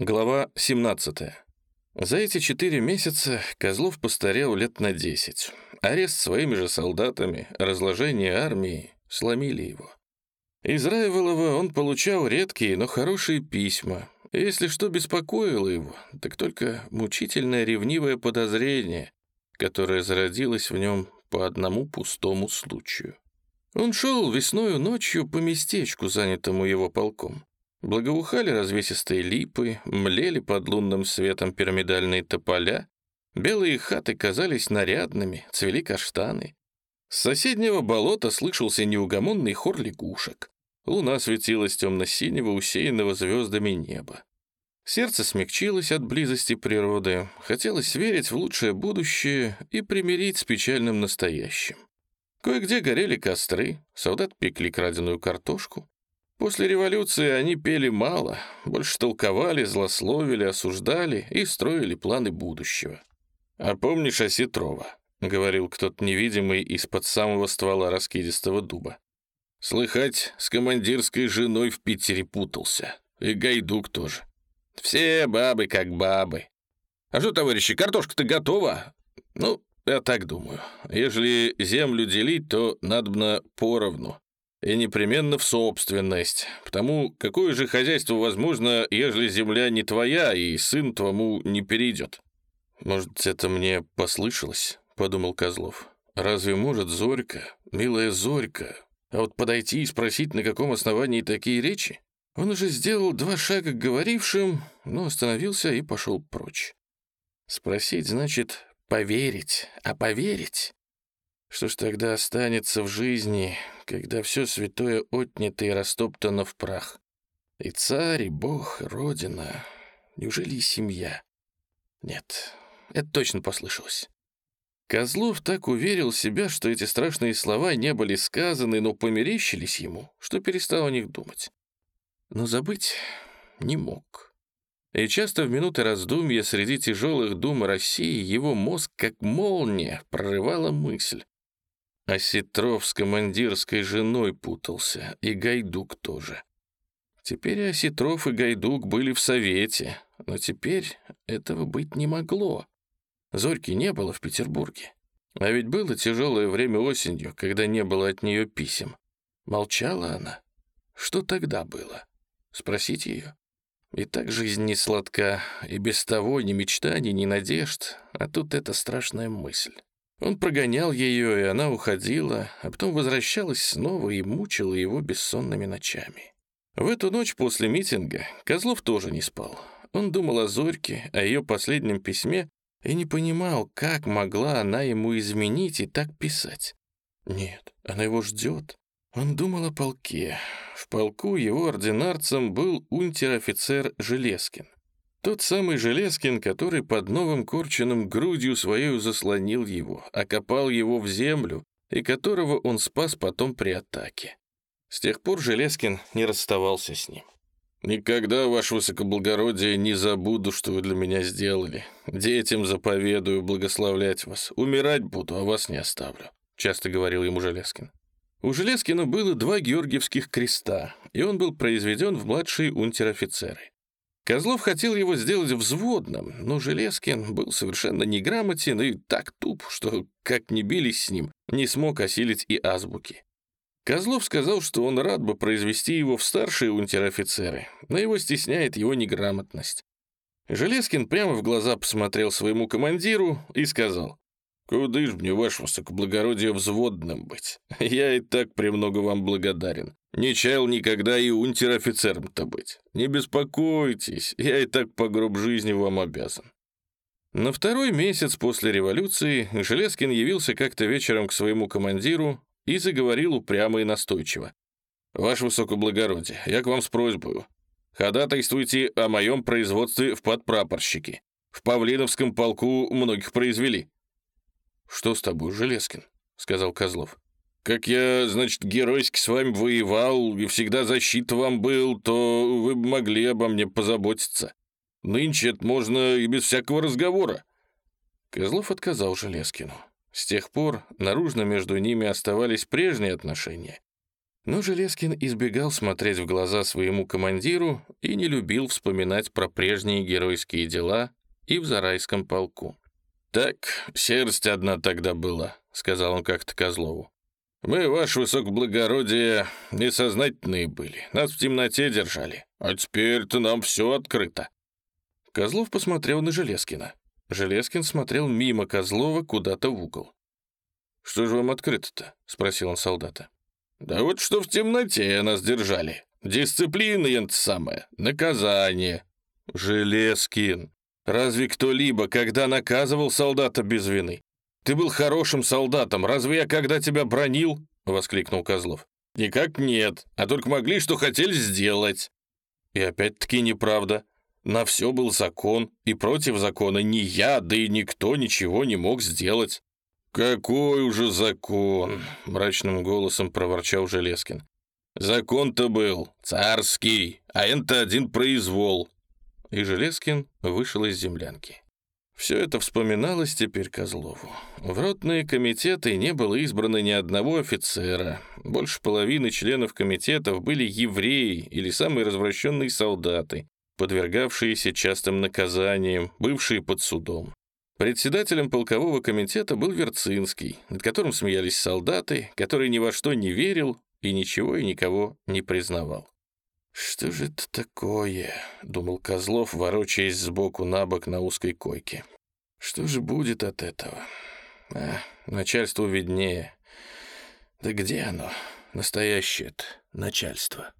Глава 17. За эти четыре месяца Козлов постарел лет на десять. Арест своими же солдатами, разложение армии сломили его. Из Раеволова он получал редкие, но хорошие письма. если что беспокоило его, так только мучительное ревнивое подозрение, которое зародилось в нем по одному пустому случаю. Он шел весною ночью по местечку, занятому его полком. Благоухали развесистые липы, млели под лунным светом пирамидальные тополя, белые хаты казались нарядными, цвели каштаны. С соседнего болота слышался неугомонный хор лягушек. Луна светилась темно-синего, усеянного звездами неба. Сердце смягчилось от близости природы, хотелось верить в лучшее будущее и примирить с печальным настоящим. Кое-где горели костры, солдат пекли краденую картошку, После революции они пели мало, больше толковали, злословили, осуждали и строили планы будущего. «А помнишь Осетрова?» — говорил кто-то невидимый из-под самого ствола раскидистого дуба. «Слыхать, с командирской женой в Питере путался. И Гайдук тоже. Все бабы как бабы. А что, товарищи, картошка-то готова? Ну, я так думаю. Ежели землю делить, то надобно поровну. И непременно в собственность. Потому какое же хозяйство возможно, ежели земля не твоя и сын твому не перейдет? Может, это мне послышалось, подумал Козлов. Разве может Зорька, милая Зорька, а вот подойти и спросить, на каком основании такие речи? Он уже сделал два шага к говорившим, но остановился и пошел прочь. Спросить значит поверить, а поверить что ж тогда останется в жизни, когда все святое отнято и растоптано в прах? И царь, и бог, и родина. Неужели и семья? Нет, это точно послышалось. Козлов так уверил себя, что эти страшные слова не были сказаны, но померещились ему, что перестал о них думать. Но забыть не мог. И часто в минуты раздумья среди тяжелых дум России его мозг, как молния, прорывала мысль. Осетров с командирской женой путался, и Гайдук тоже. Теперь Осетров и Гайдук были в совете, но теперь этого быть не могло. Зорьки не было в Петербурге. А ведь было тяжелое время осенью, когда не было от нее писем. Молчала она. Что тогда было? Спросить ее. И так жизнь не сладка, и без того ни мечтаний, ни надежд, а тут эта страшная мысль. Он прогонял ее, и она уходила, а потом возвращалась снова и мучила его бессонными ночами. В эту ночь после митинга Козлов тоже не спал. Он думал о Зорьке, о ее последнем письме, и не понимал, как могла она ему изменить и так писать. Нет, она его ждет. Он думал о полке. В полку его ординарцем был унтер-офицер Железкин. Тот самый Железкин, который под новым Корчиным грудью своей заслонил его, окопал его в землю и которого он спас потом при атаке. С тех пор Железкин не расставался с ним. «Никогда, ваше высокоблагородие, не забуду, что вы для меня сделали. Детям заповедую благословлять вас. Умирать буду, а вас не оставлю», — часто говорил ему Железкин. У Железкина было два георгиевских креста, и он был произведен в младшие унтер-офицеры. Козлов хотел его сделать взводным, но Железкин был совершенно неграмотен и так туп, что, как ни бились с ним, не смог осилить и азбуки. Козлов сказал, что он рад бы произвести его в старшие унтер-офицеры, но его стесняет его неграмотность. Железкин прямо в глаза посмотрел своему командиру и сказал, «Куда ж мне, ваше высокоблагородие, взводным быть? Я и так премного вам благодарен. Не чаял никогда и унтер-офицером-то быть. Не беспокойтесь, я и так по гроб жизни вам обязан». На второй месяц после революции Железкин явился как-то вечером к своему командиру и заговорил упрямо и настойчиво. «Ваше высокоблагородие, я к вам с просьбой. Ходатайствуйте о моем производстве в подпрапорщике. В Павлиновском полку многих произвели». «Что с тобой, Железкин?» — сказал Козлов. Как я, значит, геройски с вами воевал и всегда защита вам был, то вы бы могли обо мне позаботиться. Нынче это можно и без всякого разговора». Козлов отказал Железкину. С тех пор наружно между ними оставались прежние отношения. Но Железкин избегал смотреть в глаза своему командиру и не любил вспоминать про прежние геройские дела и в Зарайском полку. «Так, серость одна тогда была», — сказал он как-то Козлову. «Мы, ваше высокоблагородие, несознательные были, нас в темноте держали, а теперь-то нам все открыто». Козлов посмотрел на Железкина. Железкин смотрел мимо Козлова куда-то в угол. «Что же вам открыто-то?» — спросил он солдата. «Да вот что в темноте нас держали. Дисциплина, ент самое, наказание». «Железкин, разве кто-либо когда наказывал солдата без вины? Ты был хорошим солдатом, разве я когда тебя бронил?» — воскликнул Козлов. «Никак нет, а только могли, что хотели сделать». И опять-таки неправда. На все был закон, и против закона ни я, да и никто ничего не мог сделать. «Какой уже закон?» — мрачным голосом проворчал Железкин. «Закон-то был царский, а это один произвол». И Железкин вышел из землянки. Все это вспоминалось теперь Козлову. В ротные комитеты не было избрано ни одного офицера. Больше половины членов комитетов были евреи или самые развращенные солдаты, подвергавшиеся частым наказаниям, бывшие под судом. Председателем полкового комитета был Верцинский, над которым смеялись солдаты, который ни во что не верил и ничего и никого не признавал. «Что же это такое?» — думал Козлов, ворочаясь сбоку на бок на узкой койке. «Что же будет от этого? А, начальству виднее. Да где оно, настоящее-то начальство?»